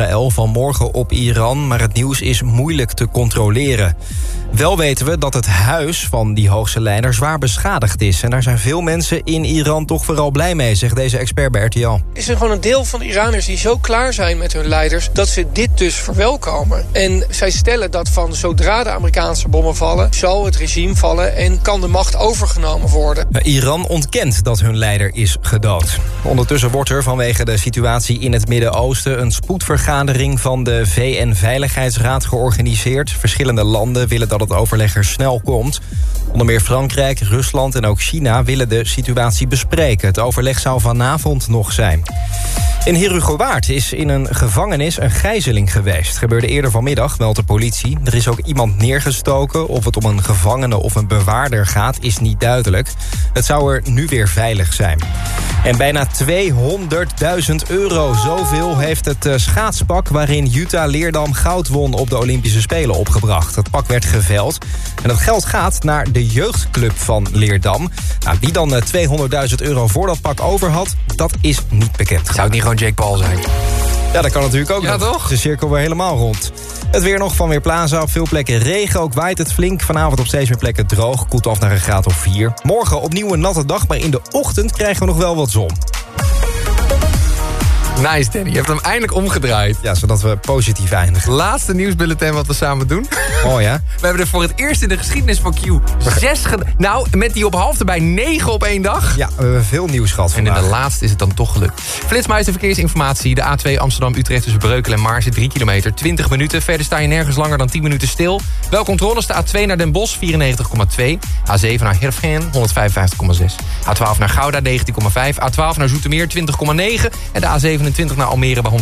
Israël vanmorgen op Iran... maar het nieuws is moeilijk te controleren. Wel weten we dat het huis van die hoogste leider zwaar beschadigd is. En daar zijn veel mensen in Iran toch vooral blij mee, zegt deze expert bij RTL. Is er gewoon een deel van de Iraners die zo klaar zijn met hun leiders... dat ze dit dus verwelkomen. En zij stellen dat van zodra de Amerikaanse bommen vallen... zal het regime vallen en kan de macht overgenomen worden. Iran ontkent dat hun leider is gedood. Ondertussen wordt er vanwege de situatie in het Midden-Oosten... een spoedvergadering van de VN-veiligheidsraad georganiseerd. Verschillende landen willen dat het overleg er snel komt. Onder meer Frankrijk, Rusland en ook China willen de situatie bespreken. Het overleg zou vanavond nog zijn. In Herugowaard is in een gevangenis een gijzeling geweest. gebeurde eerder vanmiddag, meldt de politie. Er is ook iemand neergestoken. Of het om een gevangene of een bewaarder gaat, is niet duidelijk. Het zou er nu weer veilig zijn. En bijna 200.000 euro, zoveel heeft het schaatspak... waarin Jutta Leerdam goud won op de Olympische Spelen opgebracht. Het pak werd geveld. En dat geld gaat naar de jeugdclub van Leerdam. Nou, wie dan 200.000 eh, euro voor dat pak over had, dat is niet bekend. Zou het niet gewoon Jake Paul zijn? Ja, dat kan natuurlijk ook Ja, nog. toch? De cirkel weer helemaal rond. Het weer nog van Weerplaza. Op veel plekken regen. Ook waait het flink. Vanavond op steeds meer plekken droog. Koelt af naar een graad of 4. Morgen opnieuw een natte dag. Maar in de ochtend krijgen we nog wel wat zon. Nice, Danny. Je hebt hem eindelijk omgedraaid. Ja, zodat we positief eindigen. Laatste nieuwsbulletin wat we samen doen. Oh ja? We hebben er voor het eerst in de geschiedenis van Q zes. Nou, met die op half erbij negen op één dag. Ja, we hebben veel nieuws gehad En in vandaag. de laatste is het dan toch gelukt. Flitsmeister verkeersinformatie. De A2 Amsterdam-Utrecht tussen Breukelen en Maarsen. 3 kilometer, 20 minuten. Verder sta je nergens langer dan 10 minuten stil. Wel controles. De A2 naar Den Bosch, 94,2. A7 naar Heerenveen, 155,6. A12 naar Gouda, 19,5. A12 naar Zoetermeer, 20,9. En de A27 naar Almere bij 107,7.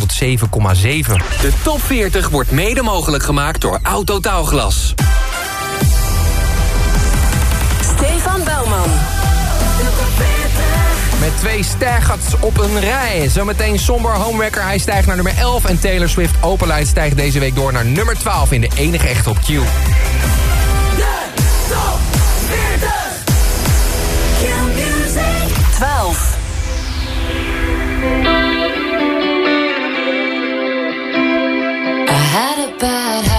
De top 40 wordt mede mogelijk gemaakt door Autotaalglas. Stefan Bouwman. Met twee stijgats op een rij. Zometeen somber Homewrecker. Hij stijgt naar nummer 11. En Taylor Swift Openlight stijgt deze week door naar nummer 12 in de enige echte op Q. 12. Had a bad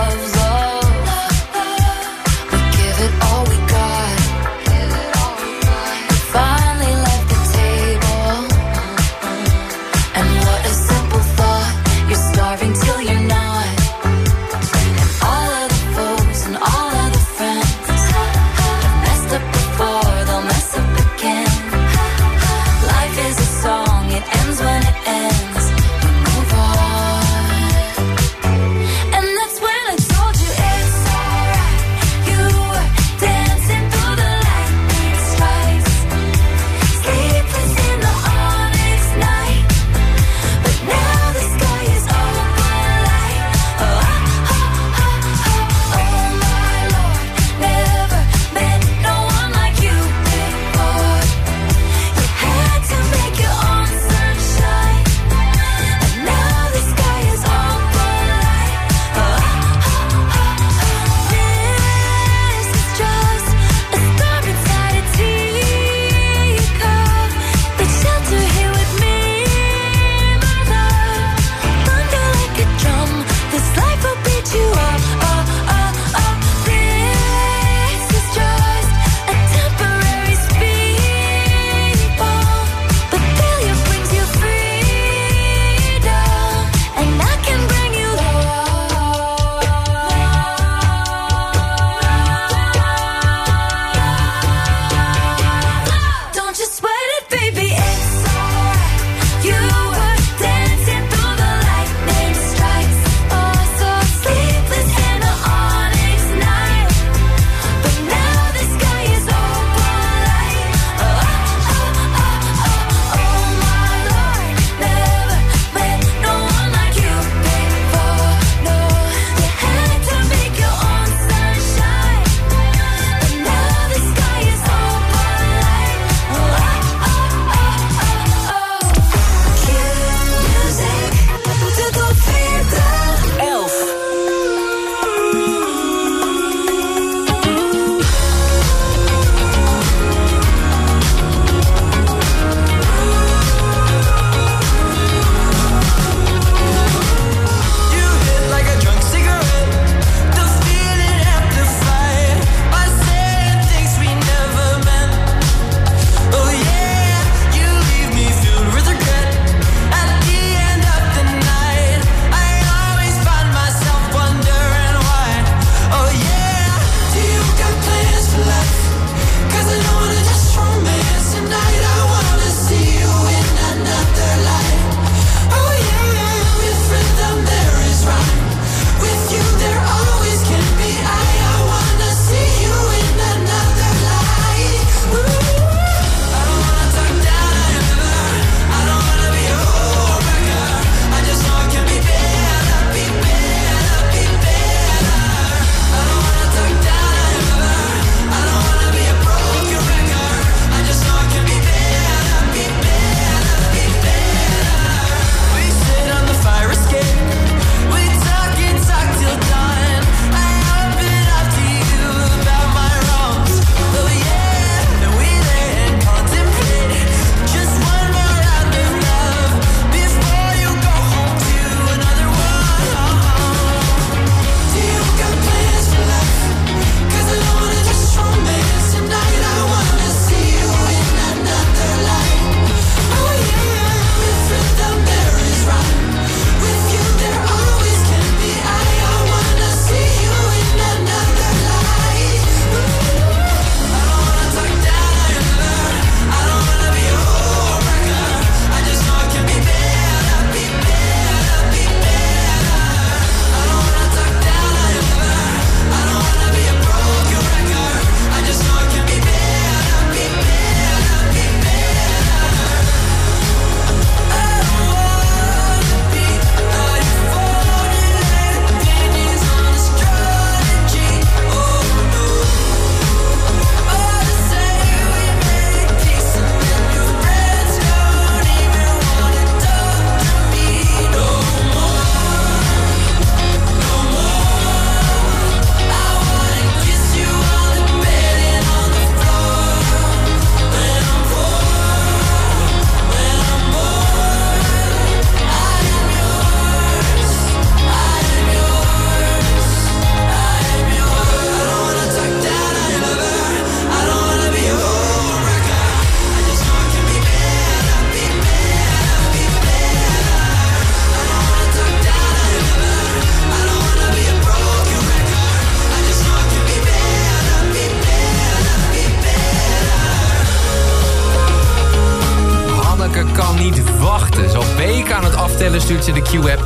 Aftellen stuurt ze de Q-app.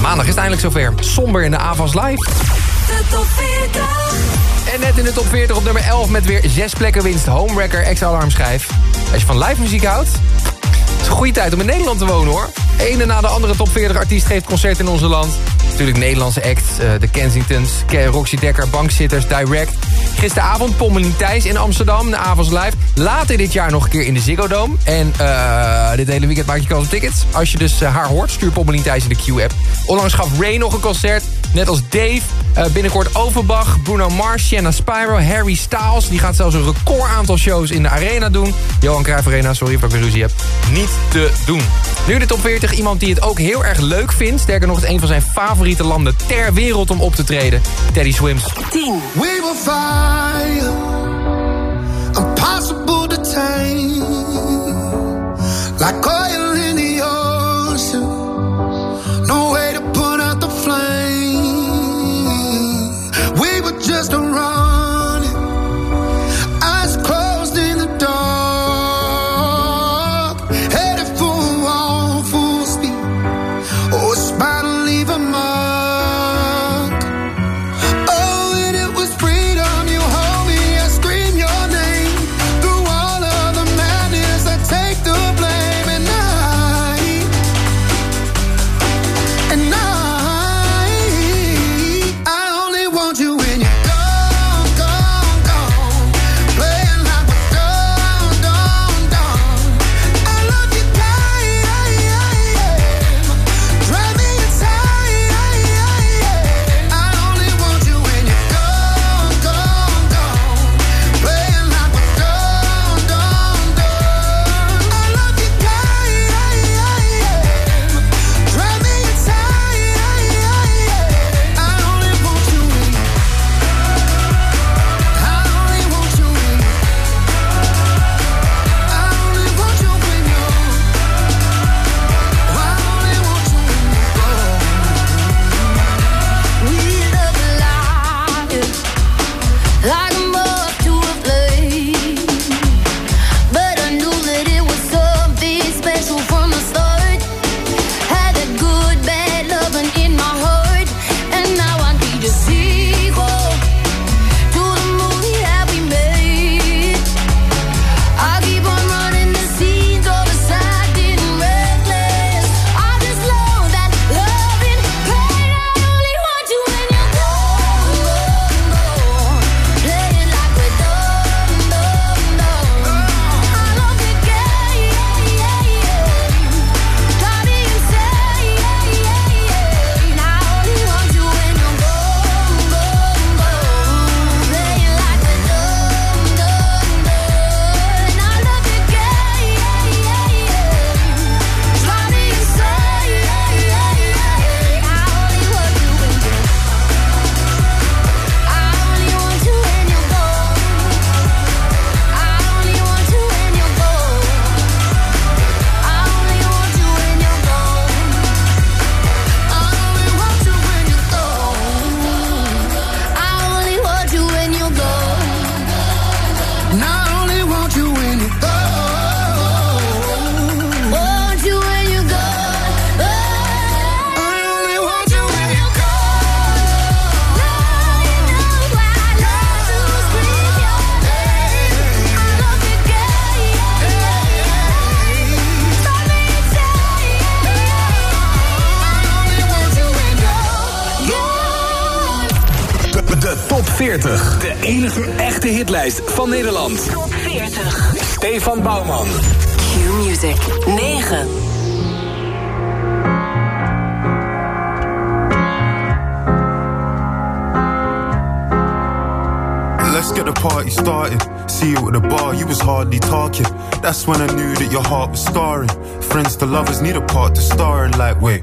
Maandag is het eindelijk zover. Somber in de AVAS Live. De top 40. En net in de top 40 op nummer 11 met weer zes plekken winst. Homewrecker, ex-alarm schijf. Als je van live muziek houdt, is een goede tijd om in Nederland te wonen hoor. Ene na de andere top 40 artiest geeft concert in onze land. Natuurlijk Nederlandse acts, eh, de Kensingtons, Ke- Roxy Dekker, Bankzitters, Direct. Gisteravond Pommelien Thijs in Amsterdam, de Avonds Live. Later dit jaar nog een keer in de Ziggo Dome. En eh, dit hele weekend maak je kans op tickets. Als je dus eh, haar hoort, stuur Pommelien Thijs in de Q-app. Onlangs gaf Ray nog een concert, net als Dave. Eh, binnenkort Overbach, Bruno Mars, Shanna Spyro, Harry Styles. Die gaat zelfs een record aantal shows in de arena doen. Johan Cruijff Arena, sorry of ik weer ruzie heb. Niet te doen. Nu de top 40, iemand die het ook heel erg leuk vindt. Sterker nog, het is een van zijn favoriete landen ter wereld om op te treden. Teddy Swims. 10. We will fire, impossible to tame, like hitlijst van Nederland. Top 40. Stefan Bouwman. Q Music. 9. Let's get the party started. See you at the bar, you was hardly talking. That's when I knew that your heart was scarring. Friends to lovers need a part to star in. Like, wait,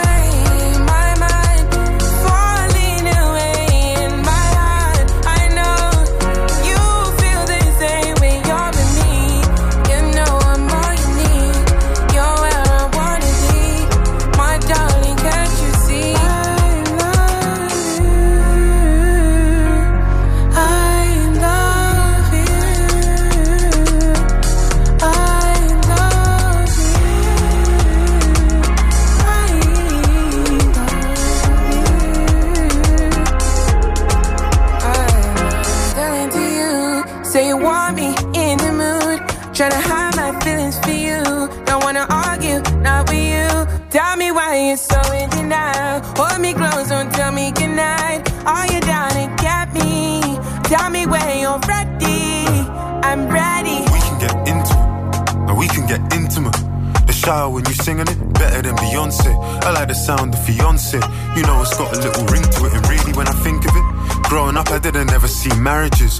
So in denial. Hold me close, don't tell me goodnight. Are you down to get me? Tell me when you're ready. I'm ready. We can get into it, and we can get intimate. The shower when you're singing it, better than Beyonce. I like the sound of fiance. You know it's got a little ring to it, and really when I think of it, growing up I didn't ever see marriages.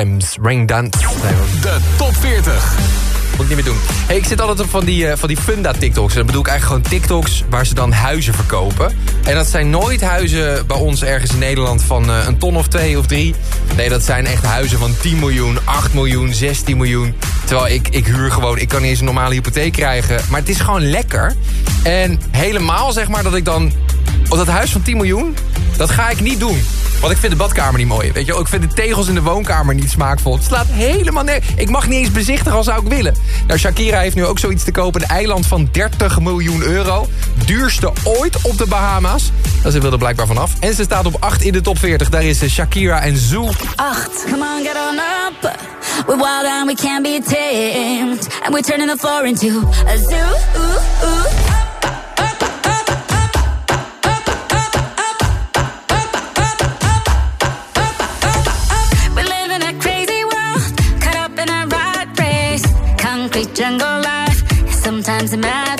Thames, Rain Dance. Nee. De top 40. Moet ik niet meer doen. Hey, ik zit altijd op van die, eh, van die funda-tiktoks. En dan bedoel ik eigenlijk gewoon tiktoks waar ze dan huizen verkopen. En dat zijn nooit huizen bij ons ergens in Nederland van eh, een ton of twee of drie. Nee, dat zijn echt huizen van 10 miljoen, 8 miljoen, 16 miljoen. Terwijl ik, ik huur gewoon, ik kan niet eens een normale hypotheek krijgen. Maar het is gewoon lekker. En helemaal zeg maar dat ik dan... Op dat huis van 10 miljoen, dat ga ik niet doen. Want ik vind de badkamer niet mooi. Weet je, ook ik vind de tegels in de woonkamer niet smaakvol. Het slaat helemaal neer. Ik mag niet eens bezichtigen al zou ik willen. Nou, Shakira heeft nu ook zoiets te kopen. Een eiland van 30 miljoen euro. Duurste ooit op de Bahama's. Nou, ze wil er blijkbaar vanaf. En ze staat op 8 in de top 40. Daar is Shakira en Zoo. 8. Come on, get on up. We're wild and we can't be tamed. And we're turning the floor into a zoo. Ooh, ooh. Concrete jungle life, sometimes a mad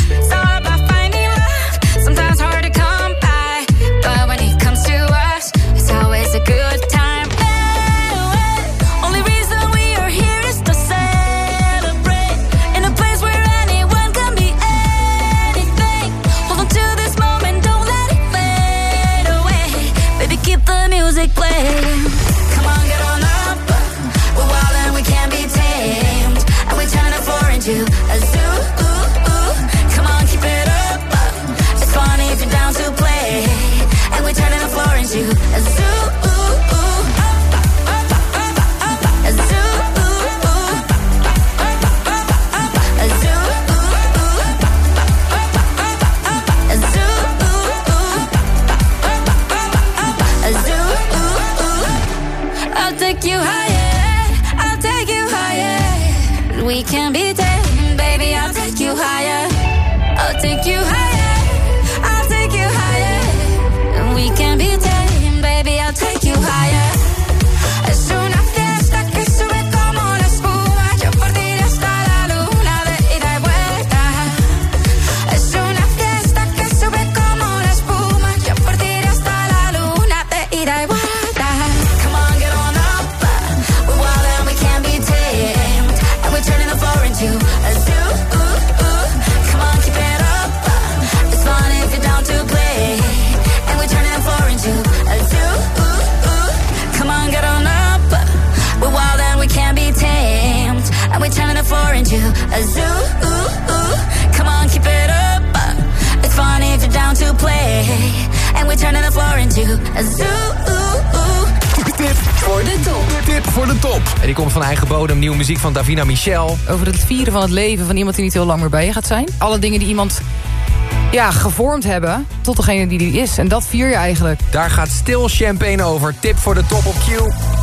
a zoo. Ooh, ooh. Come on, keep it up. It's fun if you're down to play. And we're turning four into a zoo. Ooh, ooh. Come on, get on up. We're wild and we can't be tamed. And we're turning into a zoo. Ooh, ooh. Come on, keep it up. It's fun if you're down to play. And we're turning the floor into a zoo. voor de top. Tip voor de top. En die komt van eigen bodem, nieuwe muziek van Davina Michel. Over het vieren van het leven van iemand die niet heel lang meer bij je gaat zijn. Alle dingen die iemand ja, gevormd hebben tot degene die die is. En dat vier je eigenlijk. Daar gaat stil champagne over. Tip voor de top op Q.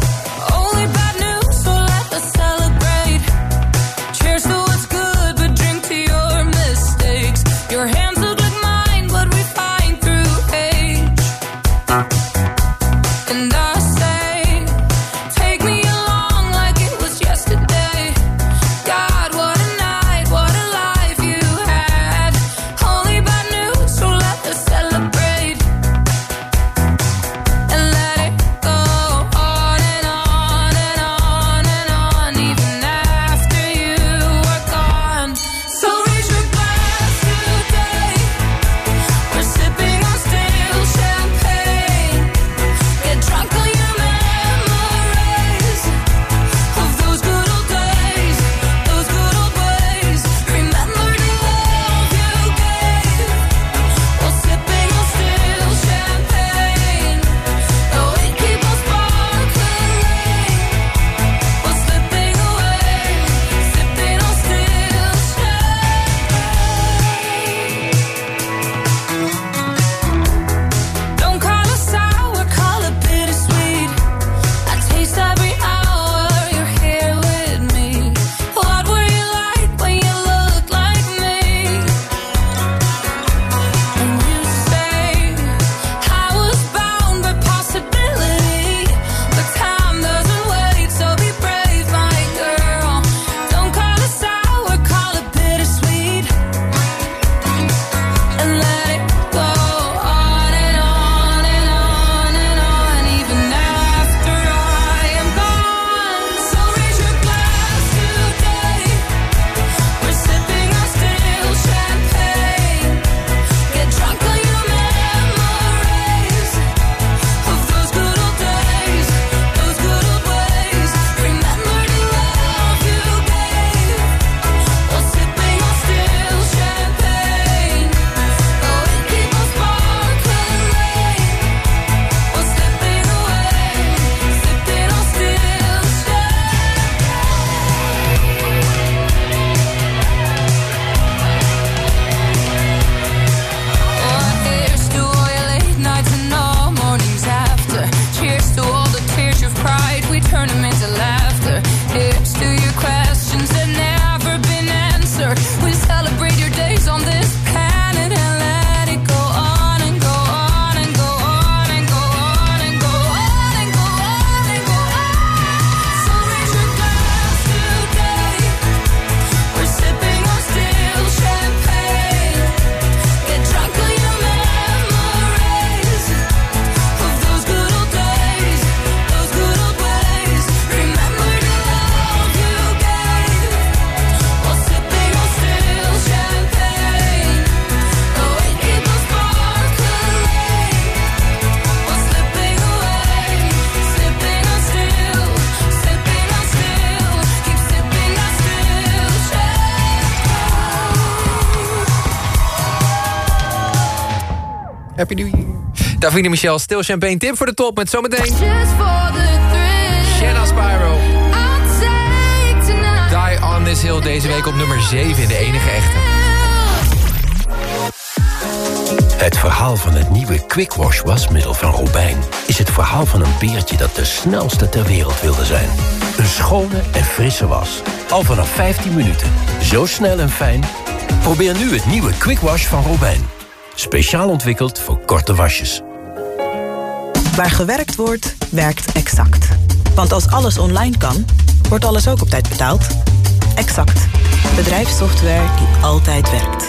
Happy New Year. Davine Michel, stil champagne tip voor de top met zometeen. Shanna Spyro. Die on this hill deze week op nummer 7 in de enige echte. Het verhaal van het nieuwe Quick Wash wasmiddel van Robijn... is het verhaal van een beertje dat de snelste ter wereld wilde zijn. Een schone en frisse was. Al vanaf 15 minuten. Zo snel en fijn. Probeer nu het nieuwe Quick Wash van Robijn. Speciaal ontwikkeld voor korte wasjes. Waar gewerkt wordt, werkt Exact. Want als alles online kan, wordt alles ook op tijd betaald. Exact. Bedrijfssoftware die altijd werkt.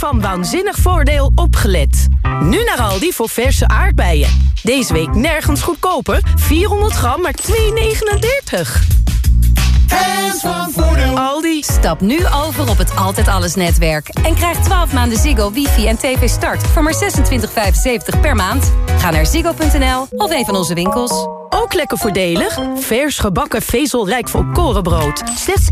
Van Waanzinnig Voordeel opgelet. Nu naar Aldi voor verse aardbeien. Deze week nergens goedkoper. 400 gram, maar 2,39. Hands van Voordeel. Aldi. Stap nu over op het Altijd Alles netwerk. En krijg 12 maanden Ziggo, wifi en tv start voor maar 26,75 per maand. Ga naar ziggo.nl of een van onze winkels. Ook lekker voordelig. Vers gebakken vezelrijk volkorenbrood. Slechts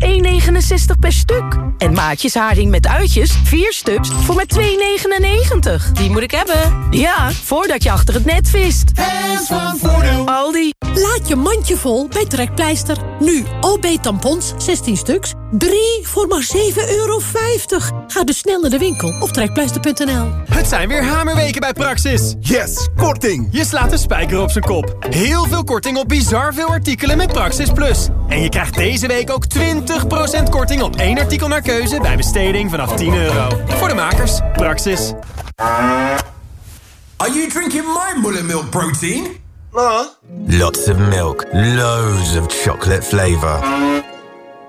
1,69 per stuk. En maatjes haring met uitjes. 4 stuks voor maar 2,99. Die moet ik hebben. Ja, voordat je achter het net vist. Hands van Voordeel. Aldi. Laat je mandje vol bij Trekpleister. Nu OB tampons, 16 stuks. 3 voor maar 7,50 euro. Ga dus snel naar de winkel of trekpleister.nl. Het zijn weer hamerweken bij Praxis. Yes, korting. Je slaat de spijker op zijn kop. Heel veel korting op bizar veel artikelen met Praxis Plus. En je krijgt deze week ook 20% korting op één artikel naar keuze bij besteding vanaf 10 euro. Voor de makers, Praxis. Are you drinking my mullet milk protein? Lots of milk, loads of chocolate flavor.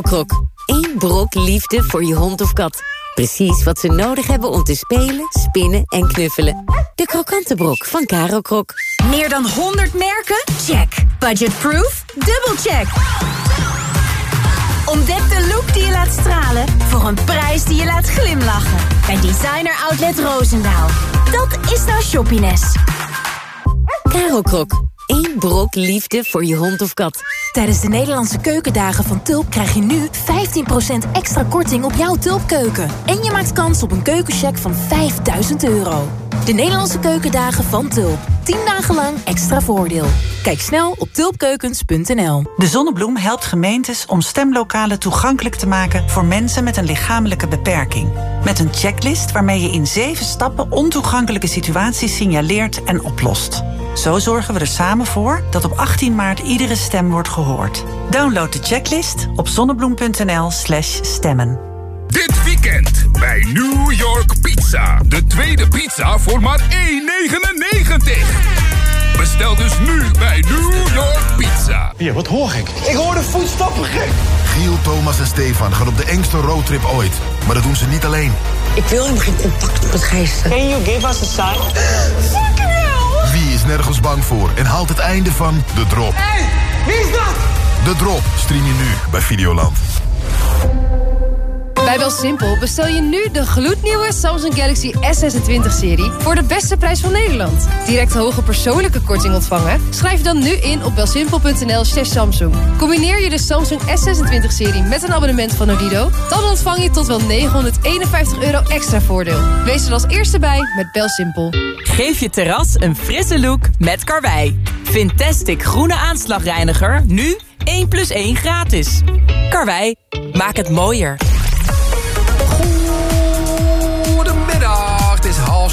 Krok. Eén brok liefde voor je hond of kat. Precies wat ze nodig hebben om te spelen, spinnen en knuffelen. De krokante brok van Caro Krok. Meer dan 100 merken? Check. Budgetproof? Dubbelcheck. Ontdek de look die je laat stralen voor een prijs die je laat glimlachen. Bij Designer Outlet Roosendaal. Dat is nou shoppiness. Caro Krok. Eén brok liefde voor je hond of kat. Tijdens de Nederlandse keukendagen van Tulp krijg je nu 15% extra korting op jouw Tulpkeuken. En je maakt kans op een keukencheck van 5000 euro. De Nederlandse keukendagen van Tulp. 10 dagen lang extra voordeel. Kijk snel op tulpkeukens.nl. De Zonnebloem helpt gemeentes om stemlokalen toegankelijk te maken voor mensen met een lichamelijke beperking. Met een checklist waarmee je in zeven stappen ontoegankelijke situaties signaleert en oplost. Zo zorgen we er samen voor dat op 18 maart iedere stem wordt gehoord. Download de checklist op zonnebloem.nl/slash stemmen. Dit weekend bij New York Pizza. De tweede pizza voor maar 1,99. Bestel dus nu bij New York Pizza. Ja, wat hoor ik? Ik hoor de voetstappen gek. Giel, Thomas en Stefan gaan op de engste roadtrip ooit. Maar dat doen ze niet alleen. Ik wil helemaal geen contact met geesten. Can you give us a sign? Fucking hell! Wie is nergens bang voor en haalt het einde van De Drop? Hé, hey, wie is dat? De Drop stream je nu bij Videoland. Bij BelSimpel bestel je nu de gloednieuwe Samsung Galaxy S26-serie... voor de beste prijs van Nederland. Direct hoge persoonlijke korting ontvangen? Schrijf dan nu in op belsimpel.nl slash Samsung. Combineer je de Samsung S26-serie met een abonnement van Odido... dan ontvang je tot wel 951 euro extra voordeel. Wees er als eerste bij met BelSimpel. Geef je terras een frisse look met Karwei. Fantastic groene aanslagreiniger nu 1 plus 1 gratis. Karwei, maak het mooier.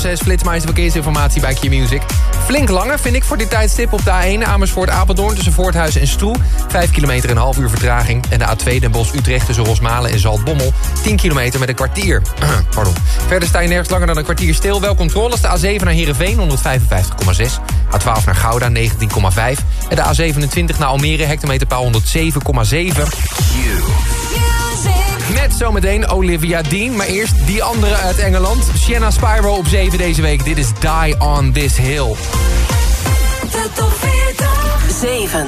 zes eens verkeersinformatie bij Q-Music. Flink langer vind ik voor dit tijdstip op de A1 Amersfoort-Apeldoorn... tussen Voorthuis en Stroe. 5 kilometer en een half uur vertraging. En de A2 Den Bosch-Utrecht tussen Rosmalen en Zaltbommel. 10 kilometer met een kwartier. Pardon. Verder sta je nergens langer dan een kwartier stil. Wel controles de A7 naar Heerenveen 155,6. A12 naar Gouda 19,5. En de A27 naar Almere hectometerpaal 107,7. Met zometeen Olivia Dean, maar eerst die andere uit Engeland. Sienna Spyro op 7 deze week. Dit is Die On This Hill. De top 40. 7.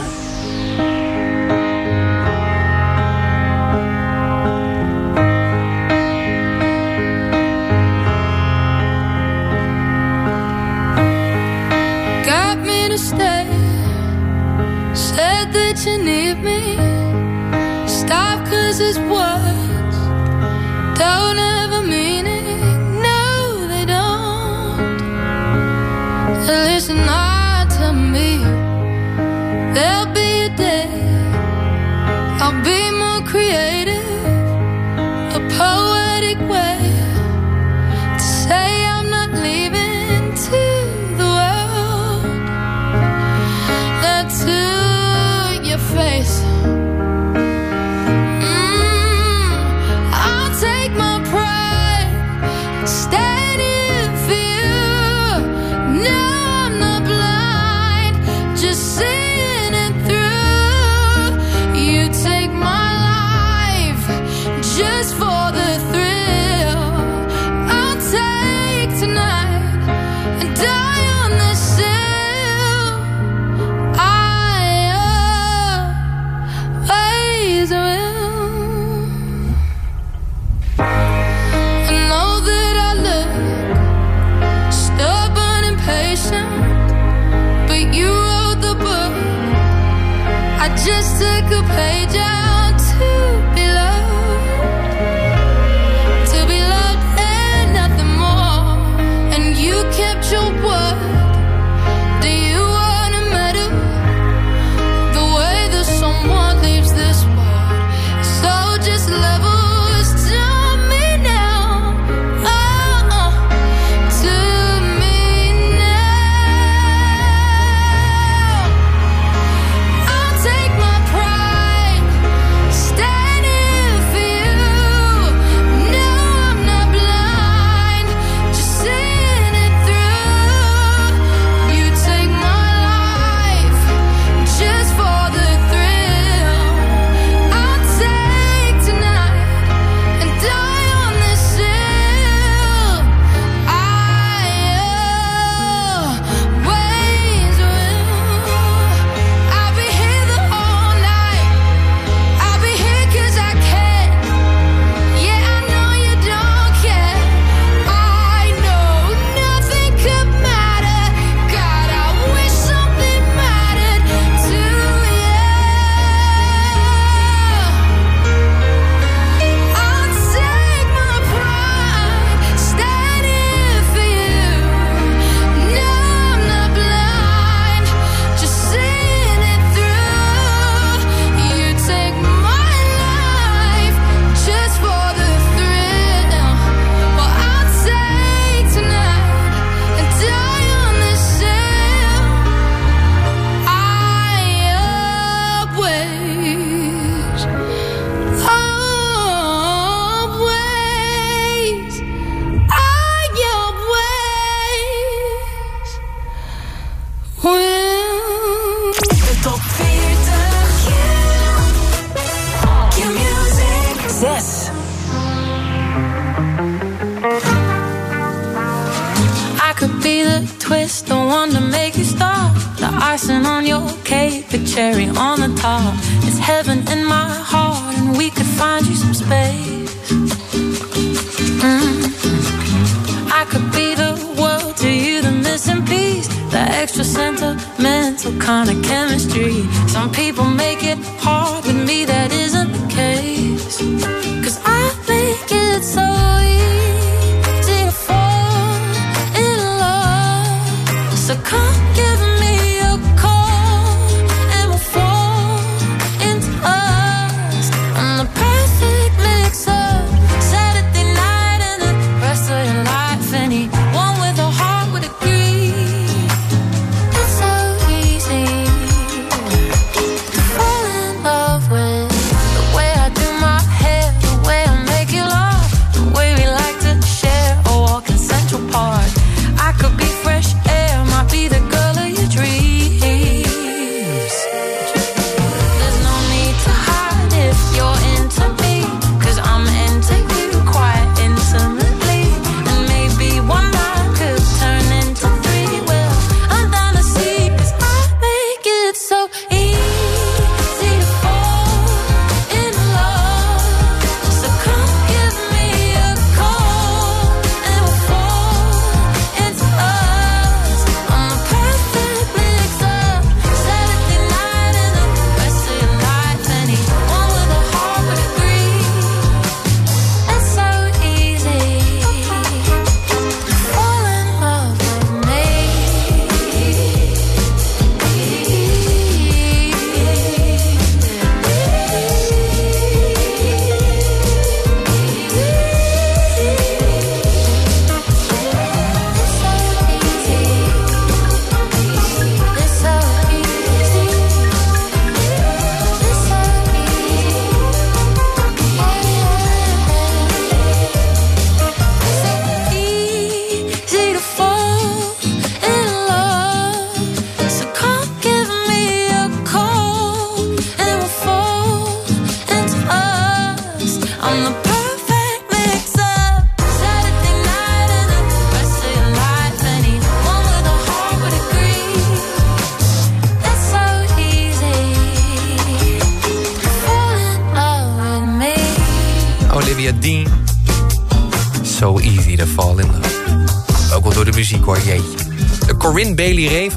that you need me. Stop, cause it's what. listen not.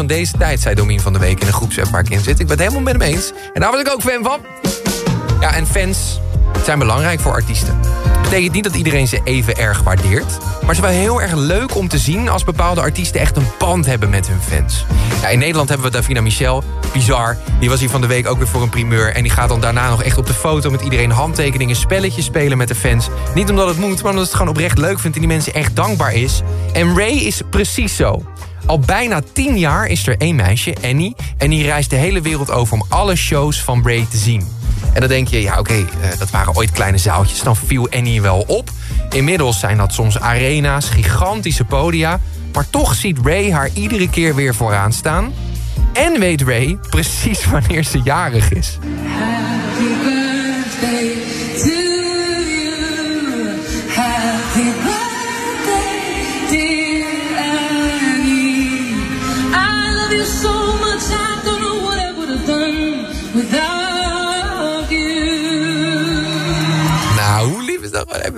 deze tijd, zei Domien van de Week in een groepsapp waar ik in zit. Ik ben het helemaal met hem eens. En daar was ik ook fan van. Ja, en fans zijn belangrijk voor artiesten. Dat betekent niet dat iedereen ze even erg waardeert. Maar het is wel heel erg leuk om te zien als bepaalde artiesten echt een band hebben met hun fans. Ja, in Nederland hebben we Davina Michel. Bizar. Die was hier van de week ook weer voor een primeur. En die gaat dan daarna nog echt op de foto met iedereen handtekeningen, spelletjes spelen met de fans. Niet omdat het moet, maar omdat het gewoon oprecht leuk vindt en die mensen echt dankbaar is. En Ray is precies zo. Al bijna tien jaar is er één meisje, Annie. En die reist de hele wereld over om alle shows van Ray te zien. En dan denk je, ja oké, eh, dat waren ooit kleine zaaltjes. Dan viel Annie wel op. Inmiddels zijn dat soms arena's, gigantische podia. Maar toch ziet Ray haar iedere keer weer vooraan staan. En weet Ray precies wanneer ze jarig is.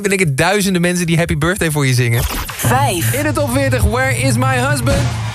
ben ik duizenden mensen die happy birthday voor je zingen. 5. In de top 40, Where is my husband?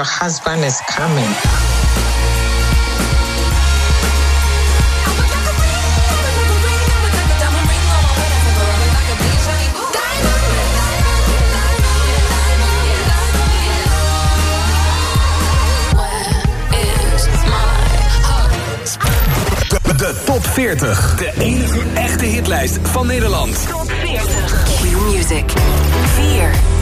your husband is coming. De top 40. De enige echte hitlijst van Nederland. Top 40. Q Music. 4.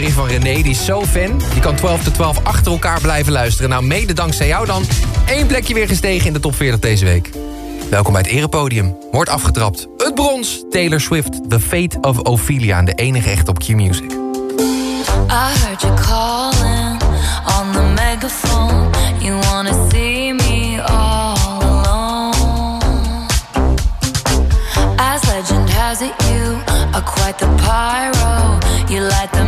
bericht van René, die is zo fan. Die kan 12 tot 12 achter elkaar blijven luisteren. Nou, mede dankzij jou dan. één plekje weer gestegen in de top 40 deze week. Welkom bij het Erepodium. Wordt afgetrapt. Het brons. Taylor Swift, The Fate of Ophelia. De enige echt op Q-Music. I heard you calling on the megaphone. You wanna see me all alone. As legend has it, you are quite the pyro. You light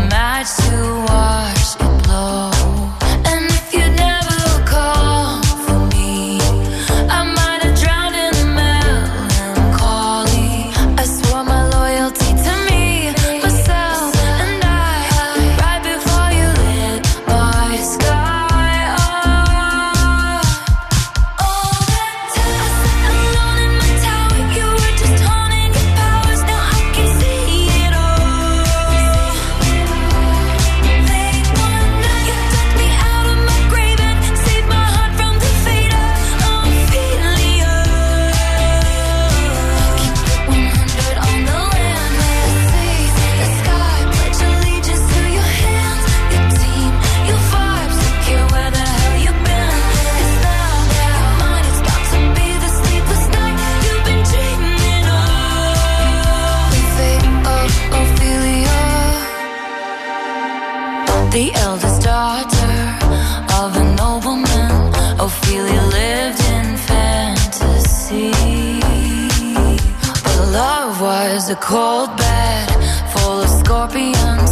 a cold bed full of scorpions.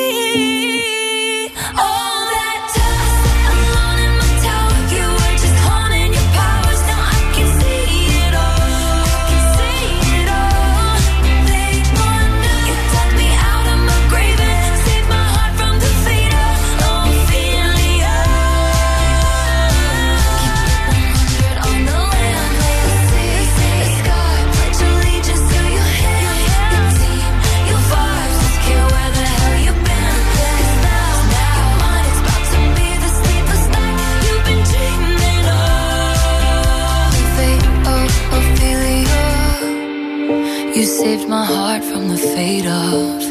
saved my heart from the fate of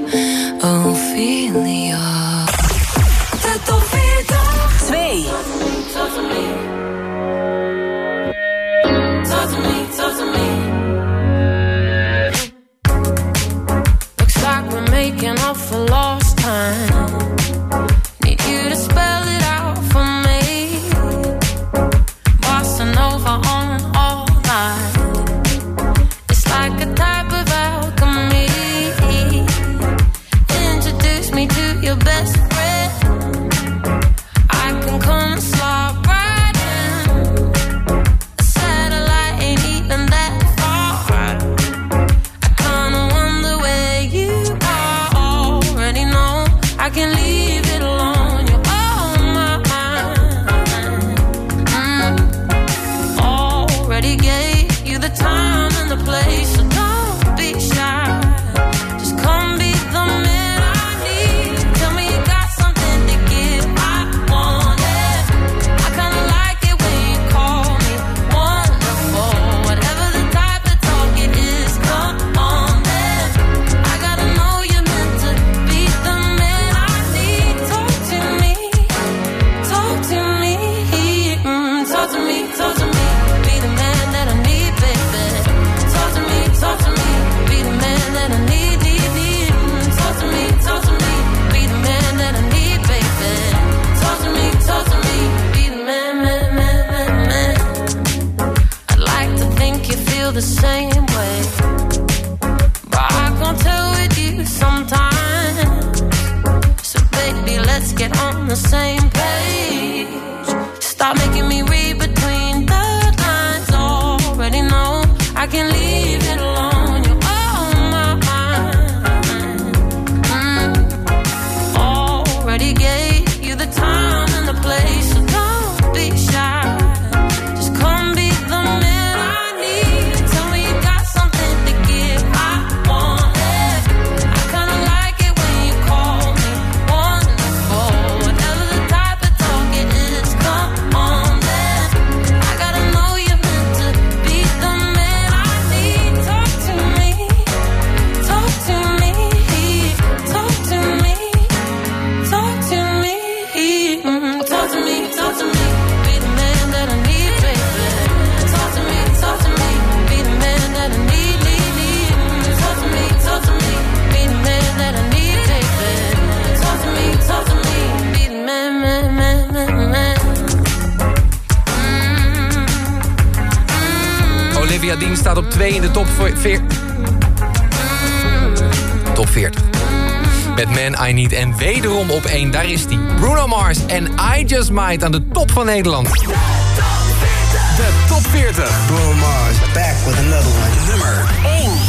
oh, Ophelia. the same. En wederom op 1, daar is die. Bruno Mars en I Just Might aan de top van Nederland. De top 40. De top 40. Bruno Mars, back with another one. Nummer 1.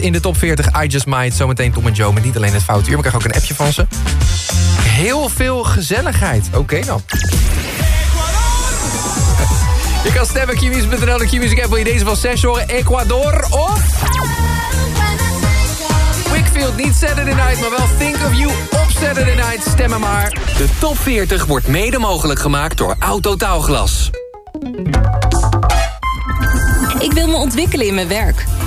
In de top 40, I Just Might. Zometeen Tom en Joe met niet alleen het foute uur. ik heb ook een appje van ze. Heel veel gezelligheid. Oké dan. Je kan stemmen, met de Q-Music app. Wil deze van session horen? Ecuador of... Wickfield, niet Saturday Night, maar wel Think of You op Saturday Night. Stemmen maar. De top 40 wordt mede mogelijk gemaakt door Autotaalglas. Ik wil me ontwikkelen in mijn werk.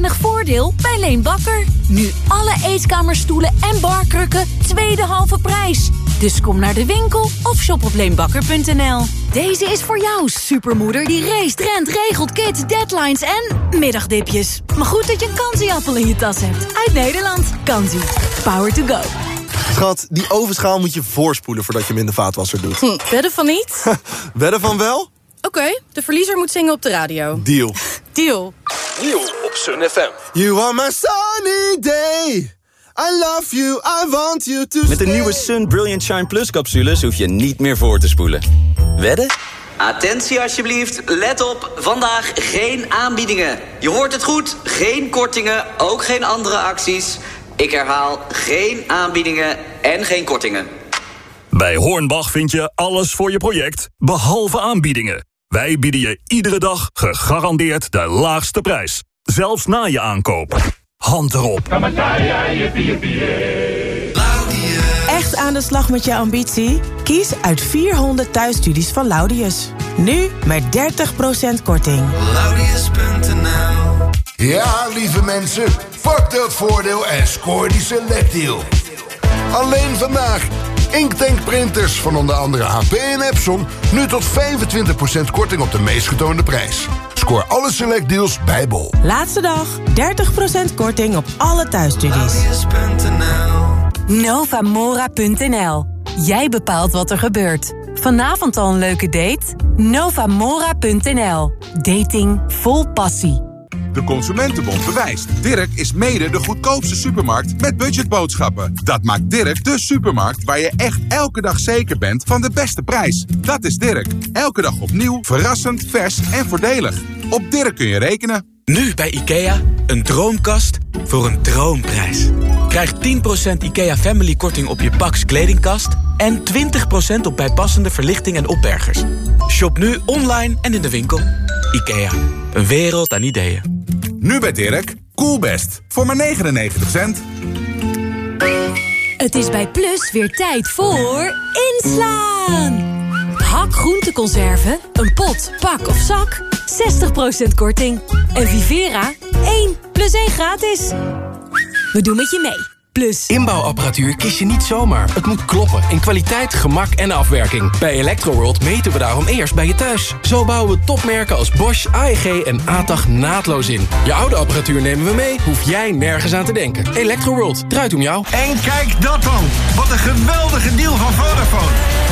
Voordeel bij Leen Bakker. Nu alle eetkamerstoelen en barkrukken tweede halve prijs. Dus kom naar de winkel of shop op leenbakker.nl. Deze is voor jou, supermoeder die race, rent, regelt, kids, deadlines en middagdipjes. Maar goed dat je een kansieappel in je tas hebt. Uit Nederland. Kansie. Power to go. Schat, die ovenschaal moet je voorspoelen voordat je hem in de vaatwasser doet. Hm, wedden van niet? Wedden van wel? Oké, de verliezer moet zingen op de radio. Deal. Deal. Deal op Sun FM. You are my sunny day. I love you, I want you to Met de nieuwe Sun Brilliant Shine Plus capsules hoef je niet meer voor te spoelen. Wedden? Attentie alsjeblieft, let op, vandaag geen aanbiedingen. Je hoort het goed, geen kortingen, ook geen andere acties. Ik herhaal, geen aanbiedingen en geen kortingen. Bij Hornbach vind je alles voor je project, behalve aanbiedingen. Wij bieden je iedere dag gegarandeerd de laagste prijs. Zelfs na je aankoop. Hand erop. Echt aan de slag met je ambitie? Kies uit 400 thuisstudies van Laudius. Nu met 30% korting. Laudius.nl Ja, lieve mensen, pak dat voordeel en scoor die selectdeal. Alleen vandaag. Inktank printers van onder andere HP en Epson... nu tot 25% korting op de meest getoonde prijs. Scoor alle selectdeals bij Bol. Laatste dag, 30% korting op alle thuisstudies. Novamora.nl. Jij bepaalt wat er gebeurt. Vanavond al een leuke date? Novamora.nl. Dating vol passie. De Consumentenbond bewijst. Dirk is mede de goedkoopste supermarkt met budgetboodschappen. Dat maakt Dirk de supermarkt waar je echt elke dag zeker bent van de beste prijs. Dat is Dirk. Elke dag opnieuw, verrassend, vers en voordelig. Op Dirk kun je rekenen. Nu bij IKEA, een droomkast voor een droomprijs. Krijg 10% IKEA Family korting op je Pax kledingkast... en 20% op bijpassende verlichting en opbergers. Shop nu online en in de winkel. IKEA, een wereld aan ideeën. Nu bij Dirk, Coolbest. Voor maar 99 cent. Het is bij Plus weer tijd voor inslaan. Hak groenteconserven, een pot, pak of zak, 60% korting. En Vivera, 1 plus 1 gratis. We doen met je mee. Plus. Inbouwapparatuur kies je niet zomaar. Het moet kloppen in kwaliteit, gemak en afwerking. Bij Electroworld meten we daarom eerst bij je thuis. Zo bouwen we topmerken als Bosch, AEG en ATAG naadloos in. Je oude apparatuur nemen we mee, hoef jij nergens aan te denken. Electroworld, draait om jou. En kijk dat dan! Wat een geweldige deal van Vodafone!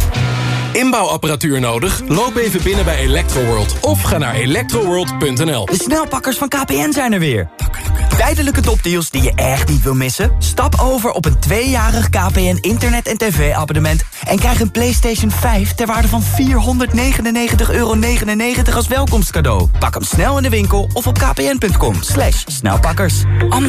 Inbouwapparatuur nodig? Loop even binnen bij Electroworld of ga naar electroworld.nl. De snelpakkers van KPN zijn er weer. Tijdelijke topdeals die je echt niet wil missen? Stap over op een tweejarig KPN internet- en tv-abonnement... en krijg een PlayStation 5 ter waarde van 499,99 euro als welkomstcadeau. Pak hem snel in de winkel of op kpn.com. Slash snelpakkers.